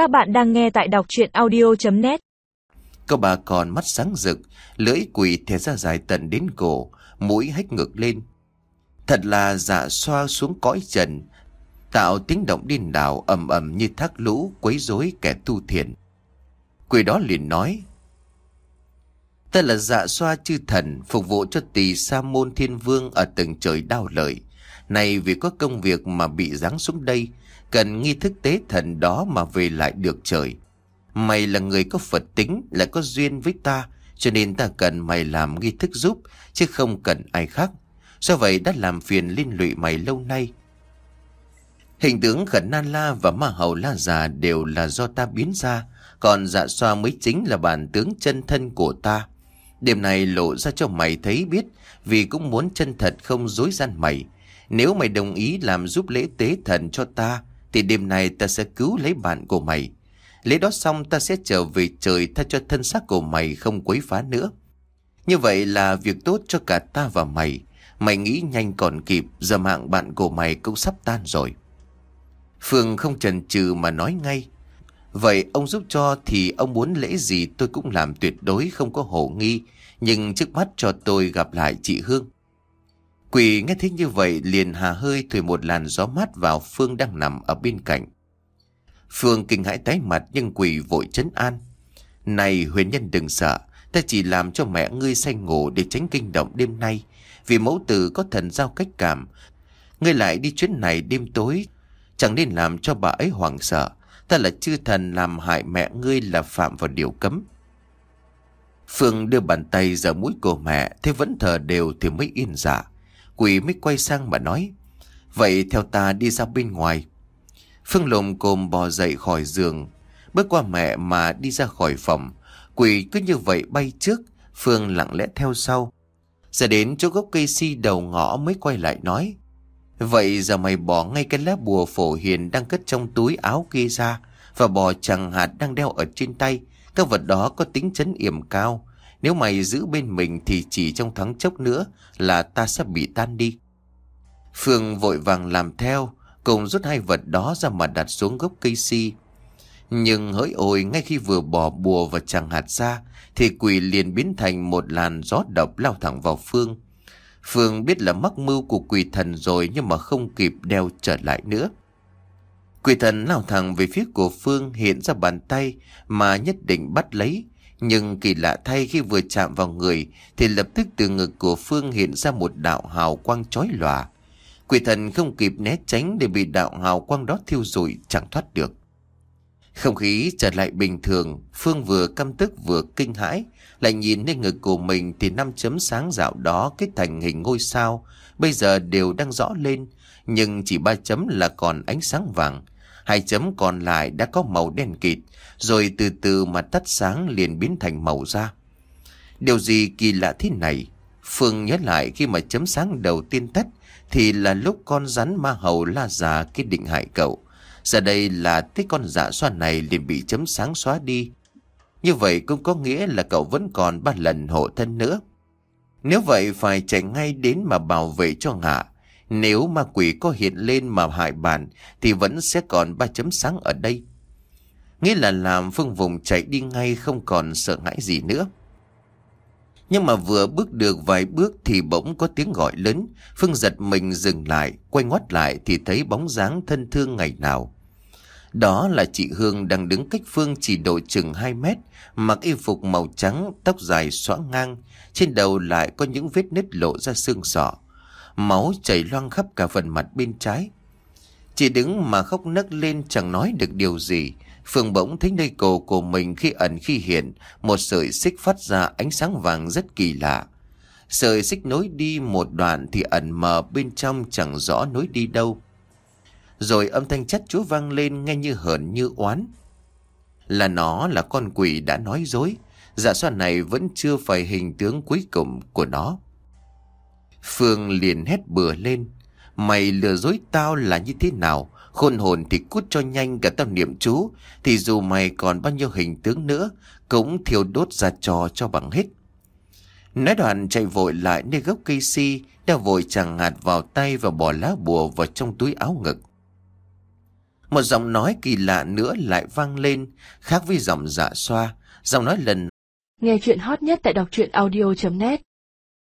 Các bạn đang nghe tại đọc chuyện audio.net Cô bà còn mắt sáng rực, lưỡi quỷ thè ra dài tận đến cổ, mũi hách ngược lên. Thật là dạ xoa xuống cõi trần, tạo tiếng động điên đảo ầm ầm như thác lũ quấy rối kẻ tu thiền. Quỷ đó liền nói, Ta là dạ xoa chư thần, phục vụ cho tỳ sa môn thiên vương ở từng trời đau lợi. Này vì có công việc mà bị giáng xuống đây, cần nghi thức tế thần đó mà về lại được trời. Mày là người có Phật tính, lại có duyên với ta, cho nên ta cần mày làm nghi thức giúp, chứ không cần ai khác. Do vậy đã làm phiền liên lụy mày lâu nay. Hình tướng khẩn nan la và ma hầu la già đều là do ta biến ra, còn dạ xoa mới chính là bản tướng chân thân của ta. Đêm này lộ ra cho mày thấy biết, vì cũng muốn chân thật không dối gian mày. Nếu mày đồng ý làm giúp lễ tế thần cho ta, thì đêm nay ta sẽ cứu lấy bạn của mày. Lễ đó xong ta sẽ trở về trời tha cho thân xác của mày không quấy phá nữa. Như vậy là việc tốt cho cả ta và mày. Mày nghĩ nhanh còn kịp, giờ mạng bạn của mày cũng sắp tan rồi. Phương không chần chừ mà nói ngay. Vậy ông giúp cho thì ông muốn lễ gì tôi cũng làm tuyệt đối không có hổ nghi. Nhưng trước mắt cho tôi gặp lại chị Hương. Quỷ nghe thấy như vậy liền hà hơi thổi một làn gió mát vào Phương đang nằm ở bên cạnh. Phương kinh hãi tái mặt nhưng quỷ vội chấn an. Này huyền nhân đừng sợ, ta chỉ làm cho mẹ ngươi say ngủ để tránh kinh động đêm nay. Vì mẫu tử có thần giao cách cảm. Ngươi lại đi chuyến này đêm tối, chẳng nên làm cho bà ấy hoảng sợ. Ta là chư thần làm hại mẹ ngươi là phạm vào điều cấm. Phương đưa bàn tay ra mũi của mẹ, thế vẫn thở đều thì mới yên dạ. Quỷ mới quay sang mà nói, vậy theo ta đi ra bên ngoài. Phương lồm cồm bò dậy khỏi giường, bước qua mẹ mà đi ra khỏi phòng. Quỷ cứ như vậy bay trước, Phương lặng lẽ theo sau. Giờ đến chỗ gốc cây si đầu ngõ mới quay lại nói. Vậy giờ mày bỏ ngay cái lá bùa phổ hiền đang cất trong túi áo kia ra và bỏ chẳng hạt đang đeo ở trên tay. Các vật đó có tính chấn yểm cao. Nếu mày giữ bên mình thì chỉ trong tháng chốc nữa là ta sẽ bị tan đi. Phương vội vàng làm theo, cùng rút hai vật đó ra mà đặt xuống gốc cây si. Nhưng hỡi ôi, ngay khi vừa bỏ bùa và chẳng hạt ra, thì quỷ liền biến thành một làn gió độc lao thẳng vào Phương. Phương biết là mắc mưu của quỷ thần rồi nhưng mà không kịp đeo trở lại nữa. Quỷ thần lao thẳng về phía của Phương hiện ra bàn tay mà nhất định bắt lấy. Nhưng kỳ lạ thay khi vừa chạm vào người thì lập tức từ ngực của Phương hiện ra một đạo hào quang chói lòa. Quỷ thần không kịp né tránh để bị đạo hào quang đó thiêu rụi chẳng thoát được. Không khí trở lại bình thường, Phương vừa căm tức vừa kinh hãi, lại nhìn lên ngực của mình thì năm chấm sáng dạo đó kết thành hình ngôi sao, bây giờ đều đang rõ lên, nhưng chỉ ba chấm là còn ánh sáng vàng, hai chấm còn lại đã có màu đen kịt, rồi từ từ mà tắt sáng liền biến thành màu da. Điều gì kỳ lạ thế này? Phương nhớ lại khi mà chấm sáng đầu tiên tắt thì là lúc con rắn ma hầu la già quyết định hại cậu. Giờ đây là cái con dạ xoa này liền bị chấm sáng xóa đi. Như vậy cũng có nghĩa là cậu vẫn còn ba lần hộ thân nữa. Nếu vậy phải chạy ngay đến mà bảo vệ cho ngạ. Nếu ma quỷ có hiện lên mà hại bạn thì vẫn sẽ còn ba chấm sáng ở đây. Nghĩa là làm Phương Vùng chạy đi ngay không còn sợ hãi gì nữa. Nhưng mà vừa bước được vài bước thì bỗng có tiếng gọi lớn. Phương giật mình dừng lại, quay ngoắt lại thì thấy bóng dáng thân thương ngày nào. Đó là chị Hương đang đứng cách Phương chỉ độ chừng 2 mét, mặc y phục màu trắng, tóc dài xõa ngang. Trên đầu lại có những vết nứt lộ ra xương sọ. Máu chảy loang khắp cả phần mặt bên trái. Chị đứng mà khóc nấc lên chẳng nói được điều gì. Phương bỗng thấy nơi cổ của mình khi ẩn khi hiện, một sợi xích phát ra ánh sáng vàng rất kỳ lạ. Sợi xích nối đi một đoạn thì ẩn mờ bên trong chẳng rõ nối đi đâu. Rồi âm thanh chắt chúa vang lên nghe như hờn như oán. Là nó là con quỷ đã nói dối, dạ xoa này vẫn chưa phải hình tướng cuối cùng của nó. Phương liền hét bừa lên, mày lừa dối tao là như thế nào? Khôn hồn thì cút cho nhanh cả tao niệm chú. Thì dù mày còn bao nhiêu hình tướng nữa Cũng thiêu đốt ra trò cho bằng hết. Nói đoạn chạy vội lại nơi gốc cây si Đeo vội chẳng hạt vào tay và bỏ lá bùa vào trong túi áo ngực. Một giọng nói kỳ lạ nữa lại vang lên, khác với giọng dạ xoa. Giọng nói lần Nghe chuyện hot nhất tại đọc truyện audio.net